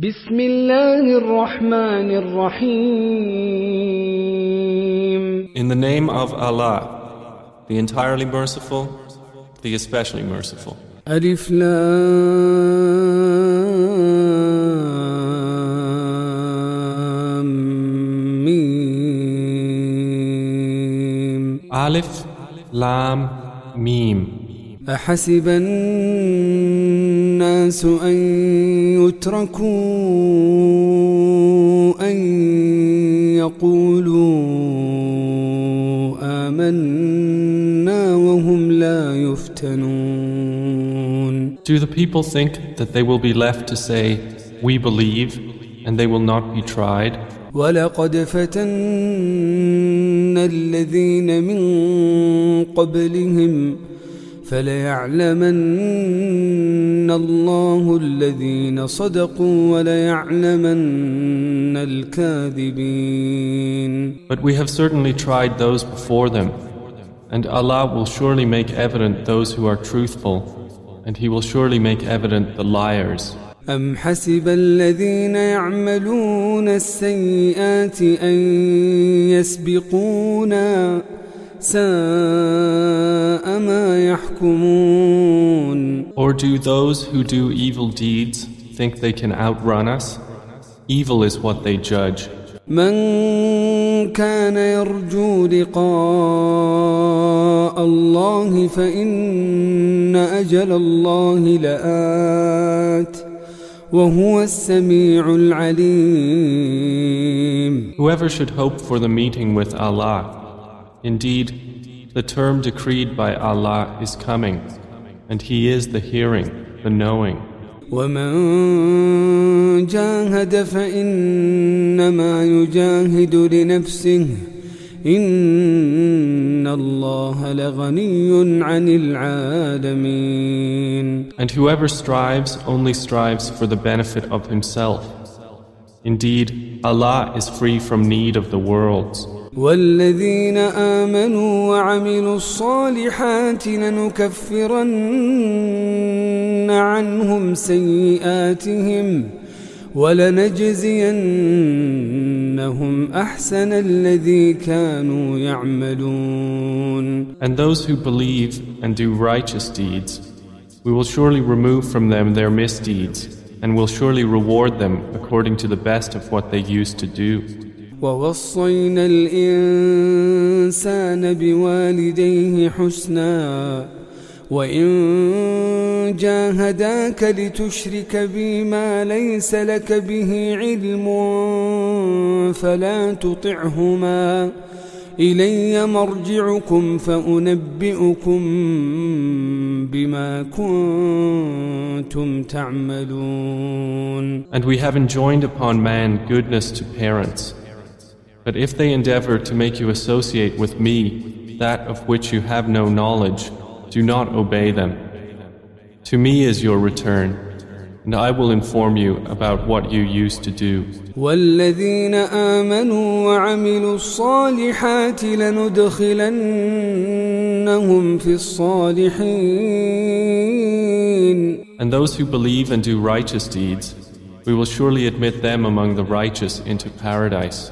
بسم الله الرحمن الرحيم In the name of Allah, the entirely merciful, the especially merciful. ألف لام ميم Alif, Lam, Mim. أحسب الناس أن يتركوا أن يقولوا آمنا وهم لا يفتنون Do the people think that they will be left to say, We believe, and they will not be tried? ولقد فتنا الذين من قبلهم فليعلمن الله الذين صدقوا وليعلمن الكاذبين But we have certainly tried those before them, and Allah will surely make evident those who are truthful, and He will surely make evident the liars. أم حسب الذين يعملون السيئات أن يسبقونا ساء ما يحكمون Or do those who do evil deeds think they can outrun us? Evil is what they judge. من كان يرجو لقاء الله فإن أجل الله لآت وهو السميع العليم Whoever should hope for the meeting with Allah, indeed, the term decreed by Allah is coming, and He is the hearing, the knowing. ومن جاهد فإنما يجاهد لنفسه إن الله لغني عن العالمين And whoever strives only strives for the benefit of himself. Indeed, Allah is free from need of the worlds. والذين آمنوا وعملوا الصالحات لنكفرن عنهم سيئاتهم ولنجزينهم أحسن الذي كانوا يعملون And those who believe and do righteous deeds, we will surely remove from them their misdeeds, and will surely reward them according to the best of what they used to do. ووصينا الإنسان بوالديه حسنا وإن جاهداك لتشرك بي ما ليس لك به علم فلا تطعهما إلي مرجعكم فأنبئكم بما كنتم تعملون And we have enjoined upon man goodness to parents. But if they endeavor to make you associate with me that of which you have no knowledge, do not obey them. To me is your return, and I will inform you about what you used to do. والذين آمنوا وعملوا الصالحات لندخلنهم في الصالحين And those who believe and do righteous deeds, we will surely admit them among the righteous into paradise.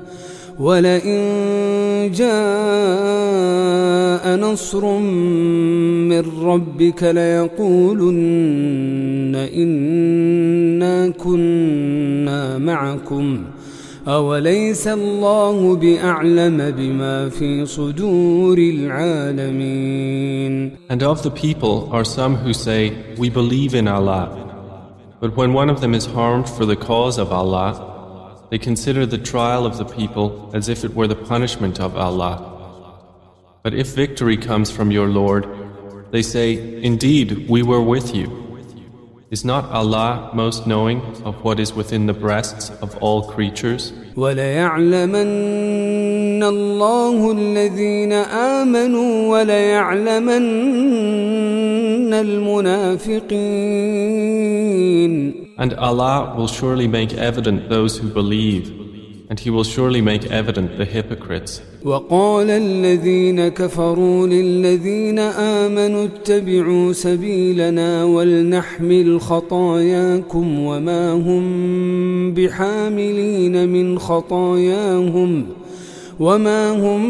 ولئن جاء نصر من ربك ليقولن إنا كنا معكم أوليس الله بأعلم بما في صدور العالمين And of the people are some who say, We believe in Allah. But when one of them is harmed for the cause of Allah, they consider the trial of the people as if it were the punishment of Allah. But if victory comes from your Lord, they say, Indeed, we were with you. Is not Allah most knowing of what is within the breasts of all creatures? وليعلمن الله الذين آمنوا وليعلمن المنافقين And Allah will surely make evident those who believe, and He will surely make evident the hypocrites. وقال الذين كفروا للذين آمنوا اتبعوا سبيلنا ولنحمل خطاياكم وما هم بحاملين من خطاياهم وما هم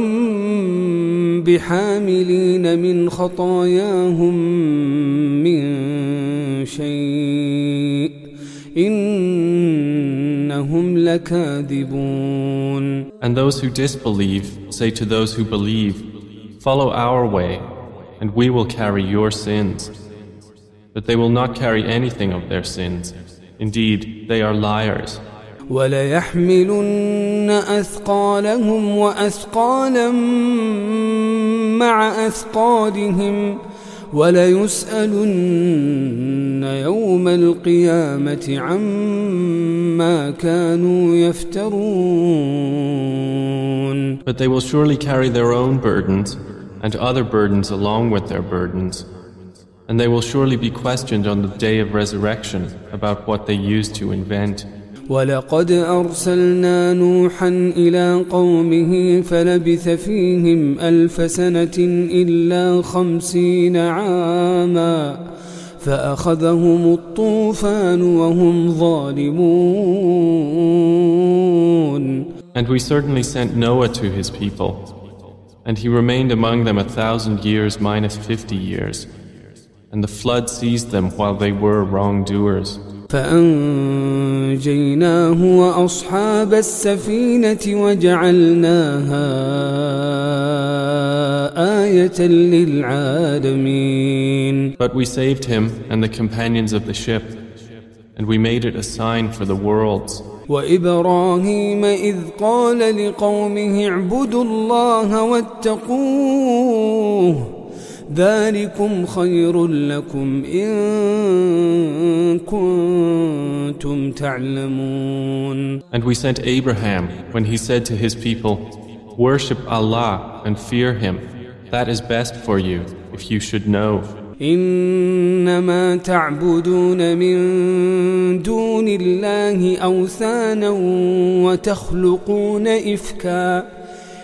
بحاملين من خطاياهم من شيء إنهم لكاذبون And those who disbelieve say to those who believe, Follow our way, and we will carry your sins. But they will not carry anything of their sins. Indeed, they are liars. وليحملن أثقالهم وأثقالا مع أثقالهم وليسألن يوم القيامة عما كانوا يفترون But they will surely carry their own burdens and other burdens along with their burdens. And they will surely be questioned on the day of resurrection about what they used to invent. ولقد أرسلنا نوحا إلى قومه فلبث فيهم ألف سنة إلا خمسين عاما فأخذهم الطوفان وهم ظالمون And we certainly sent Noah to his people, and he remained among them a thousand years minus fifty years, and the flood seized them while they were wrongdoers. فأنجيناه وأصحاب السفينة وجعلناها آية للعالمين But we saved him and the companions of the ship, and we made it a sign for the worlds. وإبراهيم إذ قال لقومه اعبدوا الله واتقوه ذلكم خير لكم إن كنتم تعلمون And we sent Abraham when he said to his people, Worship Allah and fear him. That is best for you if you should know. إنما تعبدون من دون الله أوثانا وتخلقون إفكا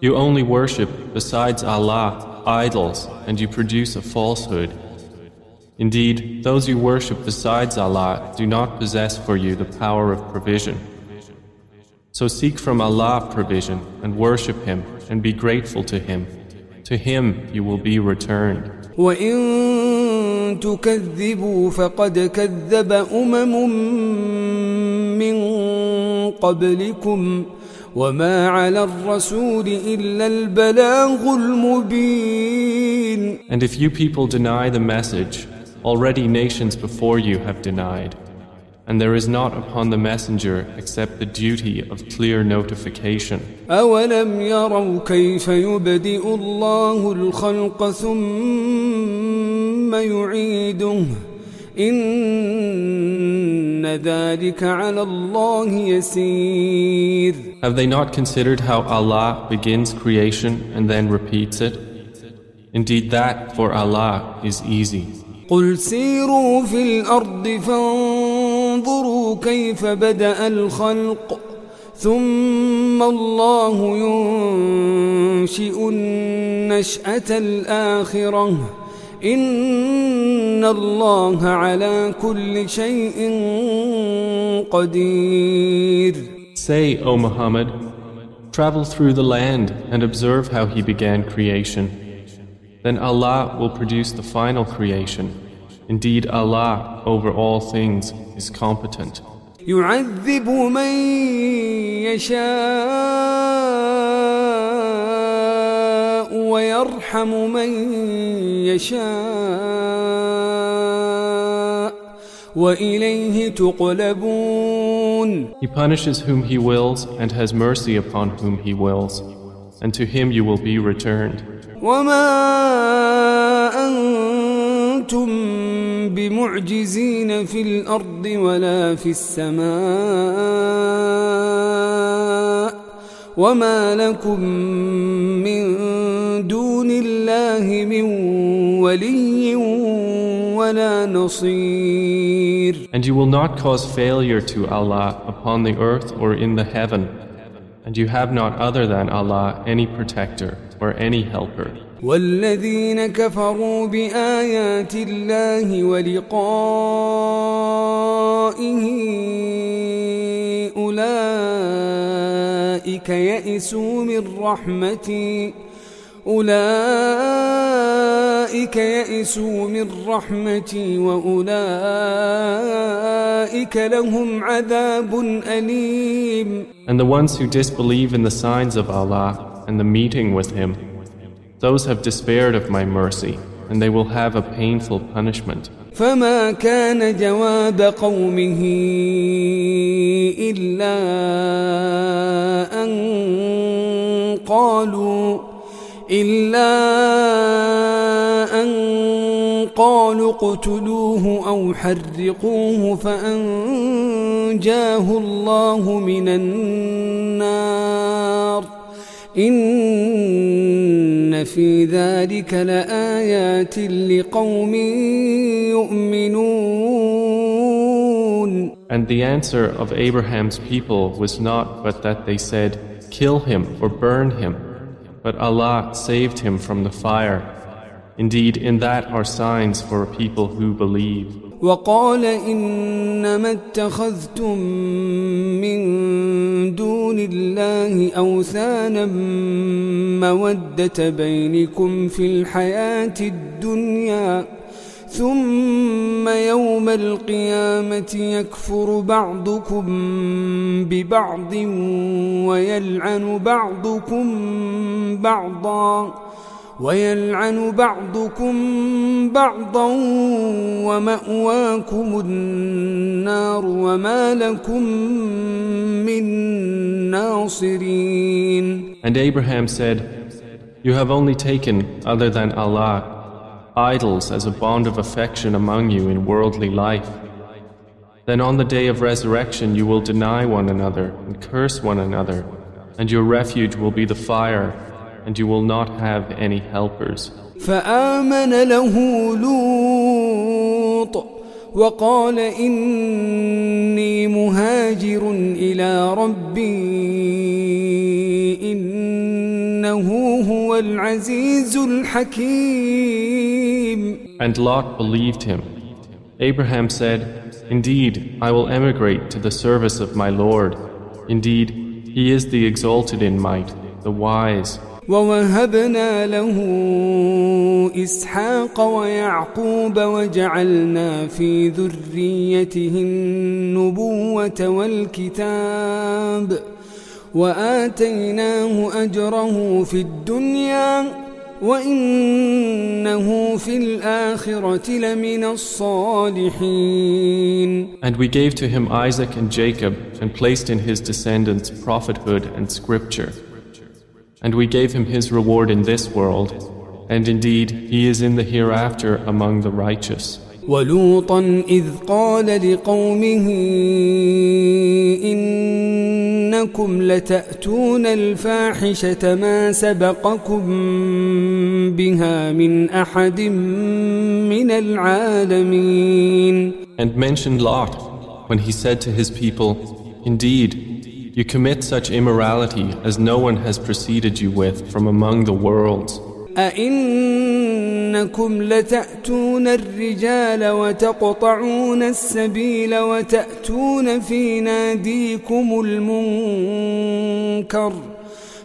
You only worship, besides Allah, idols, and you produce a falsehood. Indeed, those you worship besides Allah do not possess for you the power of provision. So seek from Allah provision and worship Him and be grateful to Him. To Him you will be returned. وإن تكذبوا فقد كذب أمم من قبلكم وما على الرسول إلا البلاغ المبين And if you people deny the message, already nations before you have denied. And there is not upon the messenger except the duty of clear notification. أولم يروا كيف يبدئ الله الخلق ثم يعيده إن ذلك على الله يسير Have they not considered how Allah begins creation and then repeats it? Indeed, that for Allah is easy. قل سيروا في الأرض فانظروا كيف بدأ الخلق ثم الله ينشئ النشأة الآخرة إن الله على كل شيء قدير Say, O Muhammad, travel through the land and observe how He began creation. Then Allah will produce the final creation. Indeed, Allah over all things is competent. يعذب من يشاء ويرحم من يشاء وإليه تقلبون He punishes whom He wills and has mercy upon whom He wills, and to Him you will be returned. وما أنتم بمعجزين في الأرض ولا في السماء وما لكم من دون الله من ولي ولا نصير And you will not cause failure to Allah upon the earth or in the heaven, and you have not other than Allah any protector or any helper. والذين كفروا بآيات الله ولقائه أولئك يئسوا من رحمتي أولئك يئسوا من رحمتي وأولئك لهم عذاب أليم And the ones who disbelieve in the signs of Allah and the meeting with Him, those have despaired of my mercy, and they will have a painful punishment. فما كان جواب قومه إلا أن قالوا إلا أن قالوا اقتلوه أو حرقوه فأنجاه الله من النار إن في ذلك لآيات لقوم يؤمنون And the answer of Abraham's people was not but that they said, Kill him or burn him. But Allah saved him from the fire. Indeed, in that are signs for a people who believe. وقال إنما اتخذتم من دون الله أوثانا مودة بينكم في الحياة الدنيا ثم يوم القيامة يكفر بعضكم ببعض ويلعن بعضكم بعضا ويلعن بعضكم بعضا ومأواكم النار وما لكم من ناصرين. And Abraham said, You have only taken, other than Allah, idols as a bond of affection among you in worldly life. Then on the day of resurrection you will deny one another and curse one another, and your refuge will be the fire, and you will not have any helpers. فآمن له لوط وقال إني مهاجر إلى ربي إنه هو العزيز الحكيم And Lot believed him. Abraham said, Indeed, I will emigrate to the service of my Lord. Indeed, he is the exalted in might, the wise. ووهبنا له إسحاق ويعقوب وجعلنا في ذريته النبوة والكتاب وآتيناه أجره في الدنيا وإنه في الآخرة لمن الصالحين And we gave to him Isaac and Jacob and placed in his descendants prophethood and scripture. And we gave him his reward in this world, and indeed he is in the hereafter among the righteous. ولوطا إذ قال لقومه إنكم لتأتون الفاحشة ما سبقكم بها من أحد من العالمين And mentioned Lot when he said to his people, Indeed, you commit such immorality as no one has preceded you with from among the worlds. أئنكم لتأتون الرجال وتقطعون السبيل وتأتون في ناديكم المنكر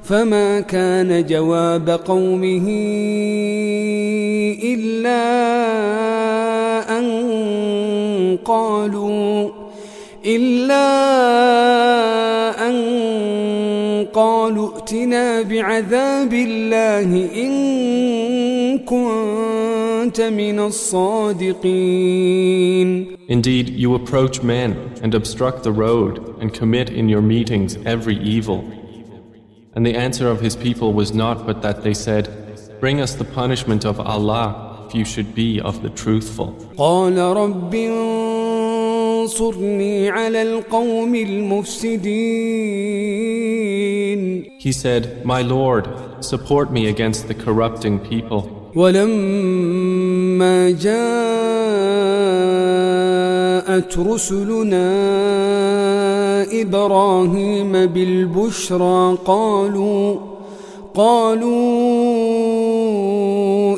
فما كان جواب قومه إلا أن قالوا إلا أن قالوا ائتنا بعذاب الله إن كنت من الصادقين Indeed, you approach men and obstruct the road and commit in your meetings every evil. And the answer of his people was not but that they said, Bring us the punishment of Allah if you should be of the truthful. قال رب انصرني على القوم المفسدين He said, My Lord, support me against the corrupting people. ولما جاءت رسلنا إبراهيم بالبشرى قالوا قالوا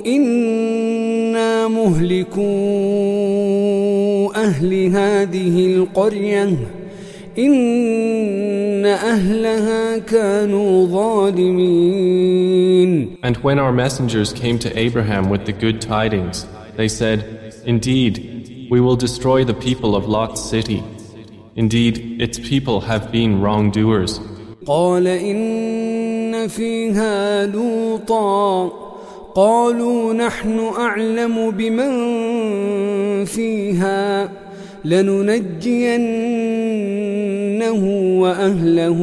إنا مهلكو أهل هذه القرية إن أهلها كانوا ظالمين And when our messengers came to Abraham with the good tidings, they said, Indeed, we will destroy the people of Lot's city. Indeed, its people have been wrongdoers. قال إن فيها لوطا قالوا نحن أعلم بمن فيها لننجينه وأهله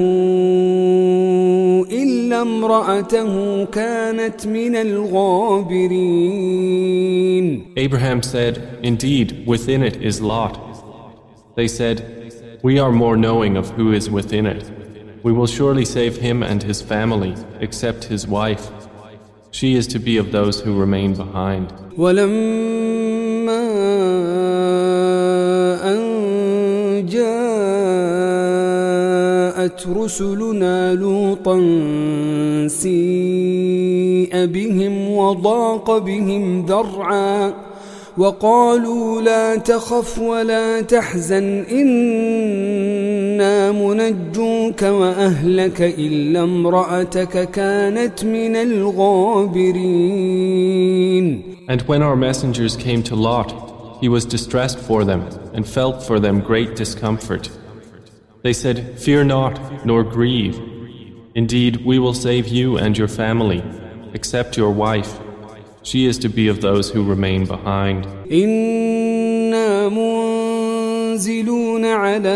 إلا امرأته كانت من الغابرين Abraham said, Indeed, within it is Lot. They said, We are more knowing of who is within it. We will surely save him and his family, except his wife. She is to be of those who remain behind. رسلنا لوطا سيء بهم وضاق بهم ذرعا وقالوا لا تخف ولا تحزن إنا منجوك وأهلك إلا امرأتك كانت من الغابرين And when our messengers came to Lot, he was distressed for them and felt for them great discomfort. They said, Fear not, nor grieve. Indeed, we will save you and your family, except your wife. She is to be of those who remain behind. إنا منزلون على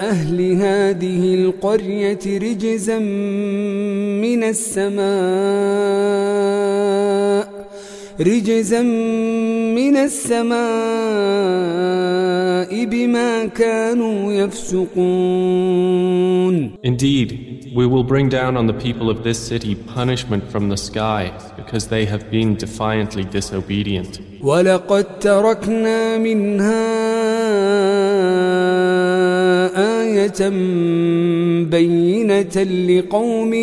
أهل هذه القرية رجزا من السماء رجزا من السماء بما كانوا يفسقون Indeed, we will bring down on the people of this city punishment from the sky because they have been defiantly disobedient. ولقد تركنا منها آية بينة لقوم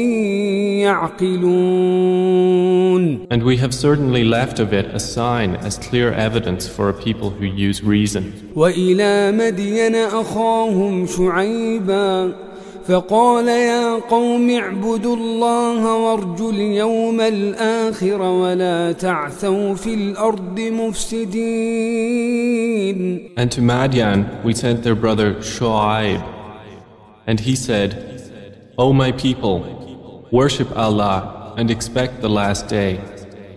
يعقلون And we have certainly left of it a sign as clear evidence for a people who use reason. وإلى مدين أخاهم شعيبا فقال يا قوم اعبدوا الله وارجوا اليوم الآخر ولا تعثوا في الأرض مفسدين And to Madian we sent their brother Shu'aib. And he said, O my people, worship Allah and expect the last day,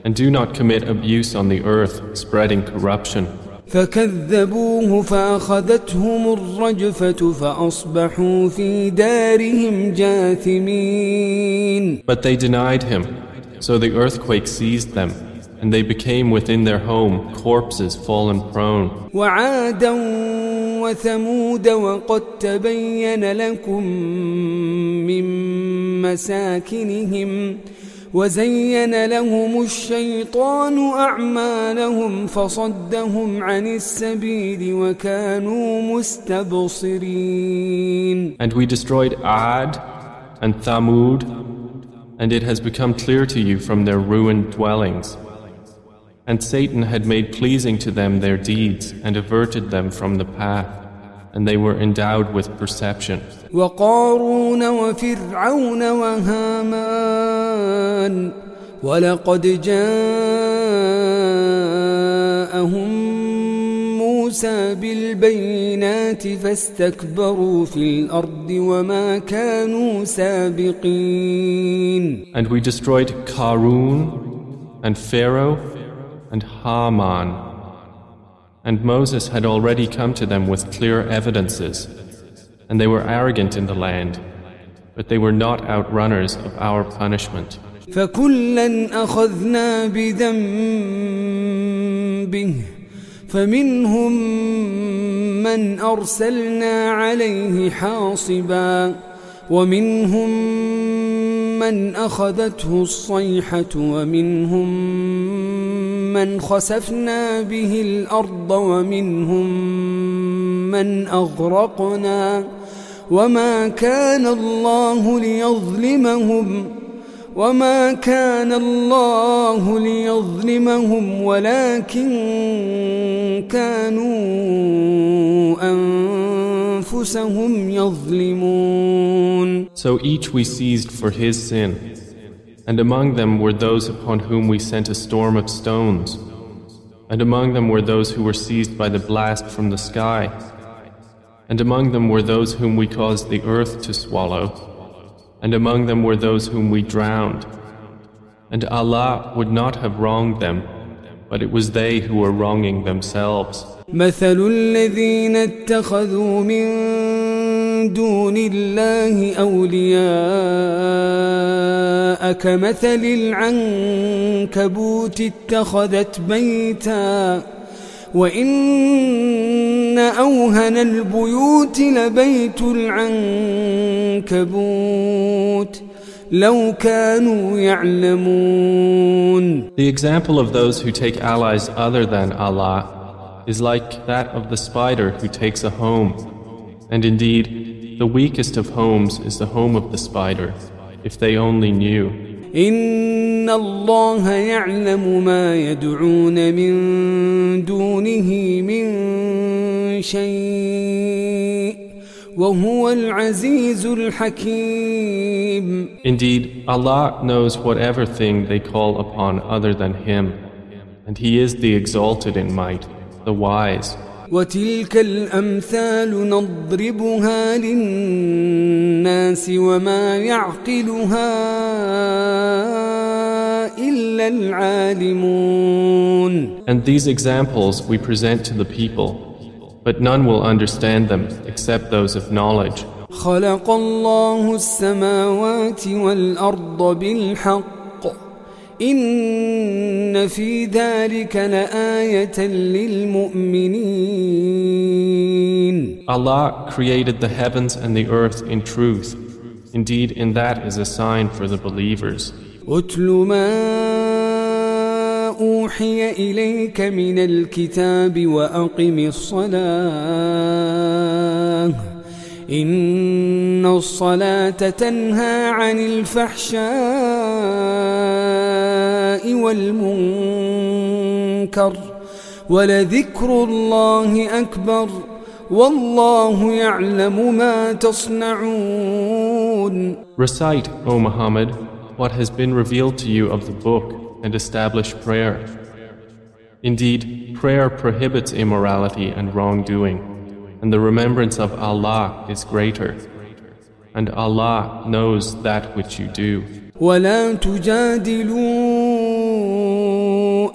and do not commit abuse on the earth, spreading corruption. فكذبوه فأخذتهم الرجفة فأصبحوا في دارهم جاثمين But they denied him, so the earthquake seized them, and they became within their home corpses fallen prone. وعادا وثمود وقد تبين لكم من مساكنهم وزين لهم الشيطان أعمالهم فصدهم عن السبيل وكانوا مستبصرين And we destroyed Ad and Thamud, and it has become clear to you from their ruined dwellings. And Satan had made pleasing to them their deeds and averted them from the path, and they were endowed with perception. وقارون وفرعون وهامان ولقد جاءهم موسى موسى بالبينات فاستكبروا في الأرض وما كانوا سابقين And we destroyed Karun and Pharaoh and Haman. And Moses had already come to them with clear evidences, and they were arrogant in the land, but they were not outrunners of our punishment. فكلا أخذنا بذنبه فمنهم من أرسلنا عليه حاصبا ومنهم من أخذته الصيحة ومنهم من خسفنا به الأرض ومنهم من أغرقنا وما كان الله ليظلمهم وما كان الله ليظلمهم ولكن كانوا أنفسهم يظلمون. So each we seized for his sin, and among them were those upon whom we sent a storm of stones, and among them were those who were seized by the blast from the sky, and among them were those whom we caused the earth to swallow. and among them were those whom we drowned. And Allah would not have wronged them, but it was they who were wronging themselves. دون الله أولياء كمثل العنكبوت اتخذت بيتا وإن أوهن البيوت لبيت العنكبوت لو كانوا يعلمون The example of those who take allies other than Allah is like that of the spider who takes a home. And indeed, the weakest of homes is the home of the spider, if they only knew. إن الله يعلم ما يدعون من دونه من شيء وهو العزيز الحكيم Indeed, Allah knows whatever thing they call upon other than Him, and He is the exalted in might, the wise. وتلك الأمثال نضربها للناس وما يعقلها إلا العالمون And these examples we present to the people, but none will understand them except those of knowledge. خلق الله السماوات والأرض بالحق إن في ذلك لآية للمؤمنين Allah created the heavens and the earth in truth. Indeed, in that is a sign for the believers. اتل ما أوحي إليك من الكتاب وأقم الصلاة إن الصلاة تنهى عن الفحشاء والمنكر ولذكر الله أكبر والله يعلم ما تصنعون Recite, O Muhammad, what has been revealed to you of the book and establish prayer. Indeed, prayer prohibits immorality and wrongdoing, and the remembrance of Allah is greater. And Allah knows that which you do. ولا تجادلوا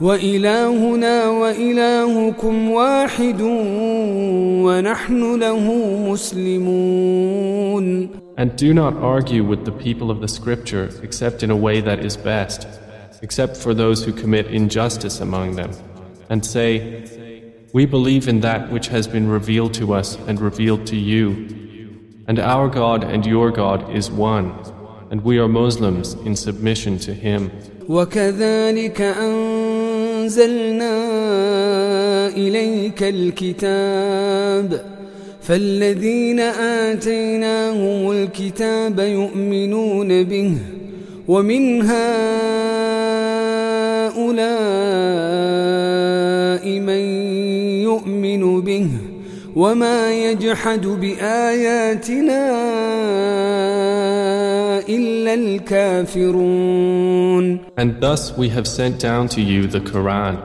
وإلهنا وإلهكم واحد ونحن له مسلمون And do not argue with the people of the scripture except in a way that is best, except for those who commit injustice among them. And say, We believe in that which has been revealed to us and revealed to you. And our God and your God is one, and we are Muslims in submission to Him. وكذلك أنزلنا إليك الكتاب فالذين آتيناهم الكتاب يؤمنون به ومن هؤلاء من يؤمن به وما يجحد بآياتنا إلا الكافرون And thus we have sent down to you the Quran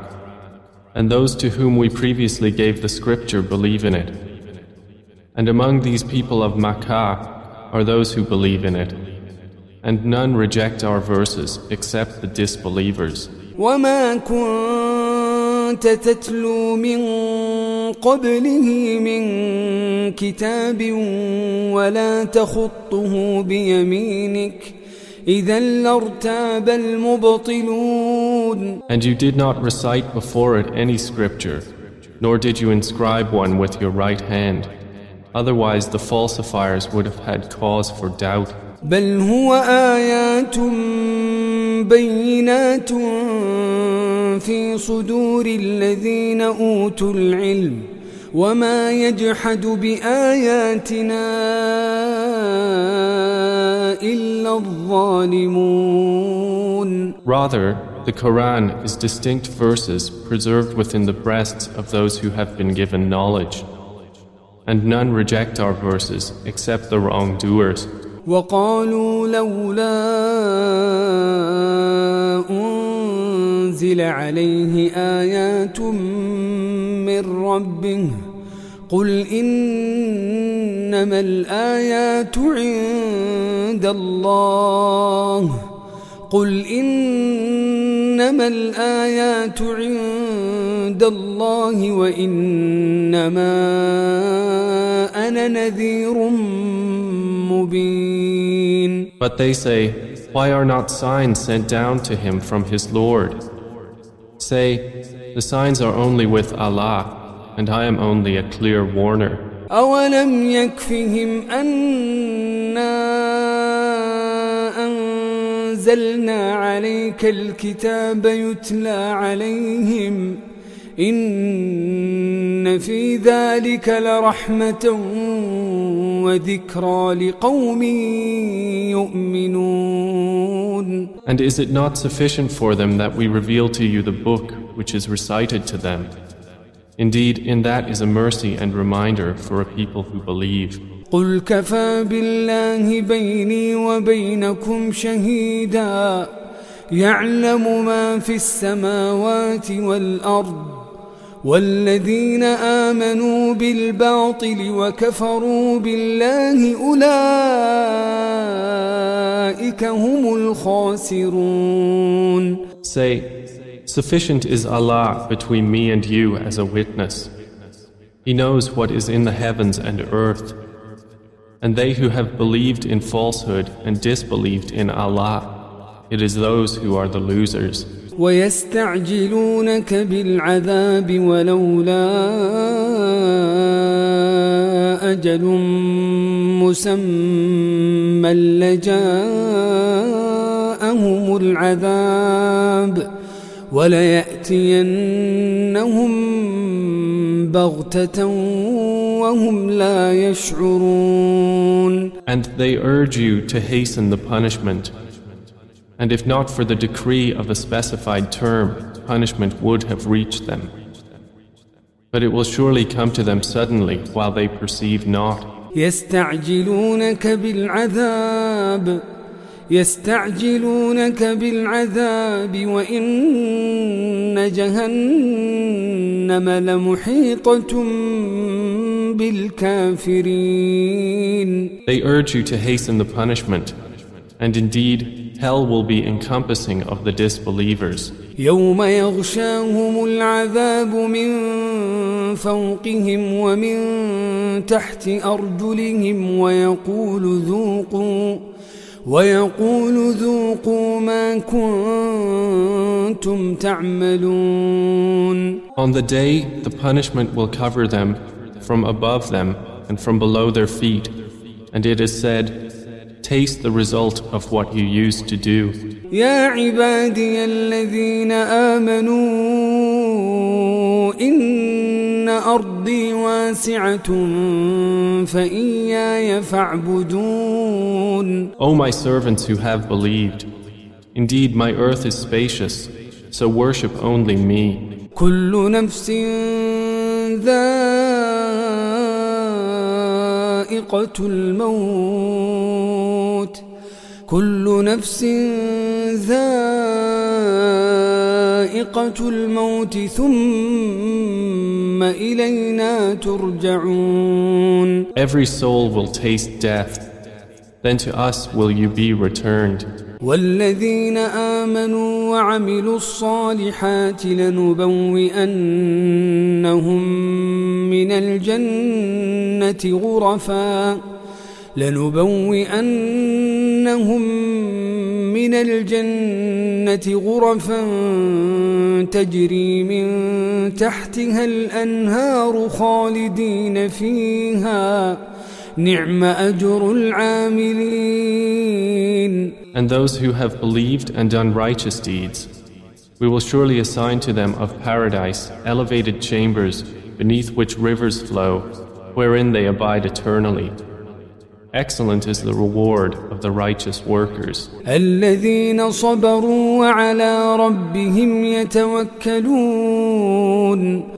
and those to whom we previously gave the scripture believe in it And among these people of Makkah are those who believe in it and none reject our verses except the disbelievers وما كنت تتلو من قبله من كتاب ولا تخطه بيمينك إذا لارتاب المبطلون And you did not recite before it any scripture, nor did you inscribe one with your right hand. Otherwise the falsifiers would have had cause for doubt. بل هو آيات بينات في صدور الذين أوتوا العلم وما يجحد بآياتنا إلا الظالمون Rather, the Quran is distinct verses preserved within the breasts of those who have been given knowledge. And none reject our verses except the wrongdoers. وقالوا لولا أنزل عليه آيات من ربه قل إنما الآيات عند الله قل إنما الآيات عند الله وإنما أنا نذير مبين But they say, Why are not signs sent down to him from his Lord? Say, The signs are only with Allah, and I am only a clear warner. أولم يكفهم أنا أنزلنا عليك الكتاب يتلى عليهم إن في ذلك لرحمة وذكرى لقوم يؤمنون And is it not sufficient for them that we reveal to you the book which is recited to them? Indeed, in that is a mercy and reminder for a people who believe. قل كفى بالله بيني وبينكم شهيدا يعلم ما في السماوات والأرض والذين آمنوا بالباطل وكفروا بالله أولئك هم الخاسرون Say, Sufficient is Allah between me and you as a witness. He knows what is in the heavens and earth. And they who have believed in falsehood and disbelieved in Allah, it is those who are the losers. ويستعجلونك بالعذاب ولولا أجل مسمى لجاءهم العذاب وليأتينهم بغتة وهم لا يشعرون And they urge you to hasten the punishment. And if not for the decree of a specified term, punishment would have reached them. But it will surely come to them suddenly while they perceive not. يستعجلونك بالعذاب يستعجلونك بالعذاب وإن جهنم لمحيطة بالكافرين They urge you to hasten the punishment. And indeed, hell will be encompassing of the disbelievers. يوم يغشاهم العذاب من فوقهم ومن تحت أرجلهم ويقول ذوقوا ويقول ذوقوا ما كنتم تعملون On the day, the punishment will cover them from above them and from below their feet. And it is said, Taste the result of what you used to do. يا عبادي الذين آمنوا إن أرض أرضي واسعة فإياي فاعبدون O my servants who have believed, indeed my earth is spacious, so worship only me. كل نفس ذائقة الموت كل نفس ذائقة الموت ثم إلينا ترجعون Every soul will taste death, then to us will you be returned. والذين آمنوا وعملوا الصالحات لنبوئنهم من الجنة غرفا لنبوئنهم من الجنة غرفا تجري من تحتها الأنهار خالدين فيها نعم أجر العاملين And those who have believed and done righteous deeds, we will surely assign to them of paradise elevated chambers beneath which rivers flow, wherein they abide eternally. Excellent is the reward of the righteous workers. الذين صبروا وعلى ربهم يتوكلون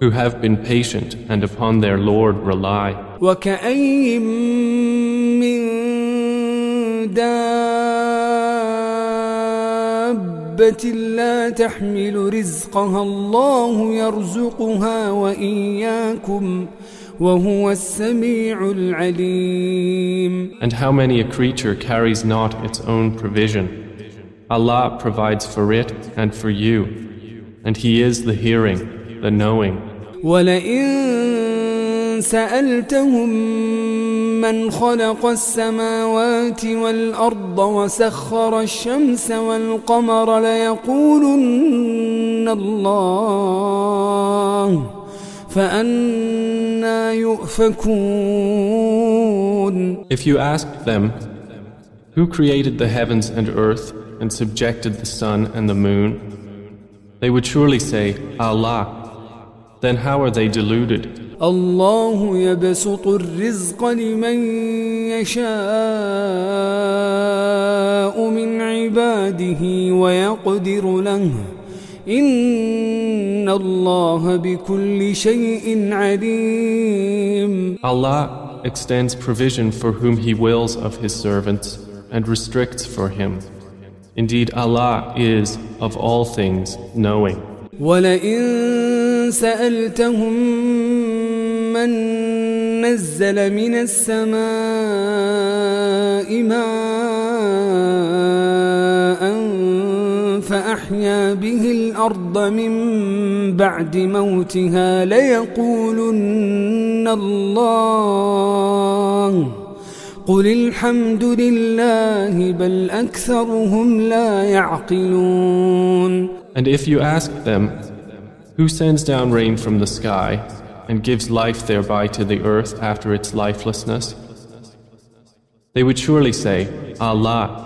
who have been patient and upon their Lord rely. وكأي من دابة لا تحمل رزقها الله يرزقها وإياكم وهو السميع العليم And how many a creature carries not its own provision? Allah provides for it and for you, and He is the hearing, the knowing. ولئن سألتهم من خلق السماوات والأرض وسخر الشمس والقمر ليقولن الله فأنا يؤفكون If you asked them, Who created the heavens and earth and subjected the sun and the moon? They would surely say, Allah. Then how are they deluded? الله يبسط الرزق لمن يشاء من عباده ويقدر له إن الله بكل شيء عليم Allah extends provision for whom He wills of His servants and restricts for him. Indeed, Allah is, of all things, knowing. ولئن سألتهم من نزل من السماء ماء فأحيا به الأرض من بعد موتها ليقولن الله قل الحمد لله بل أكثرهم لا يعقلون And if you ask them, Who sends down rain from the sky and gives life thereby to the earth after its lifelessness? They would surely say, Allah.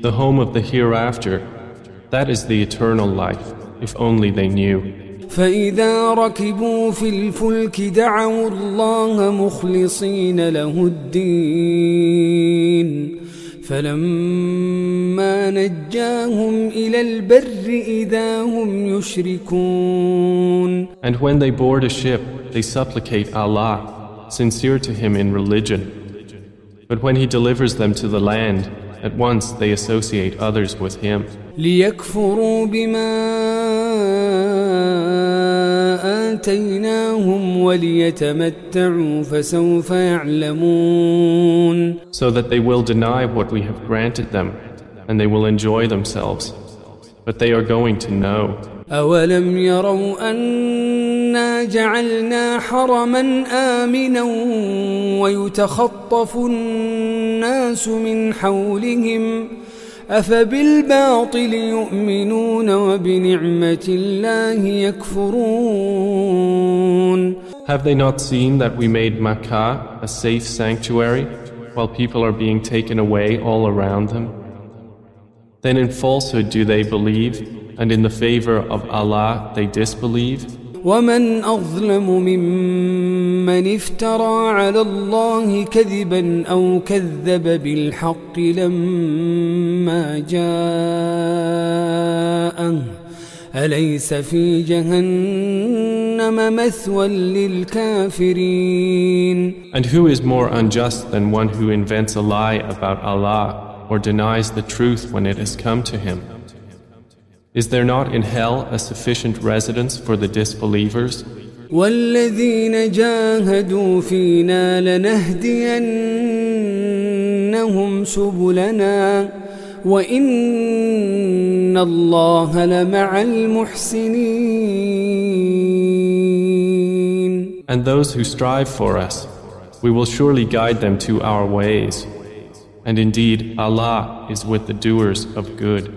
the home of the hereafter, that is the eternal life, if only they knew. فإذا ركبوا في الفلك دعوا الله مخلصين له الدين فلما نجاهم إلى البر إذا هم يشركون And when they board a ship, they supplicate Allah, sincere to Him in religion. But when He delivers them to the land, at once they associate others with Him. ليكفروا بما آتيناهم وليتمتعوا فسوف يعلمون so that they will deny what we have granted them, and they will enjoy themselves. But they are going to know. أولم يروا أنا جعلنا حرما آمنا ويتخطف الناس من حولهم أفبالباطل يؤمنون وبنعمة الله يكفرون Have they not seen that we made Makkah a safe sanctuary while people are being taken away all around them? Then in falsehood do they believe, and in the favor of Allah they disbelieve? ومن أظلم ممن افترى على الله كذبا أو كذب بالحق لما جاءه أليس في جهنم مثوى للكافرين And who is more unjust than one who invents a lie about Allah or denies the truth when it has come to him? Is there not in hell a sufficient residence for the disbelievers? والذين جاهدوا فينا لنهدينهم سبلنا وإن الله لمع المحسنين And those who strive for us, we will surely guide them to our ways. And indeed, Allah is with the doers of good.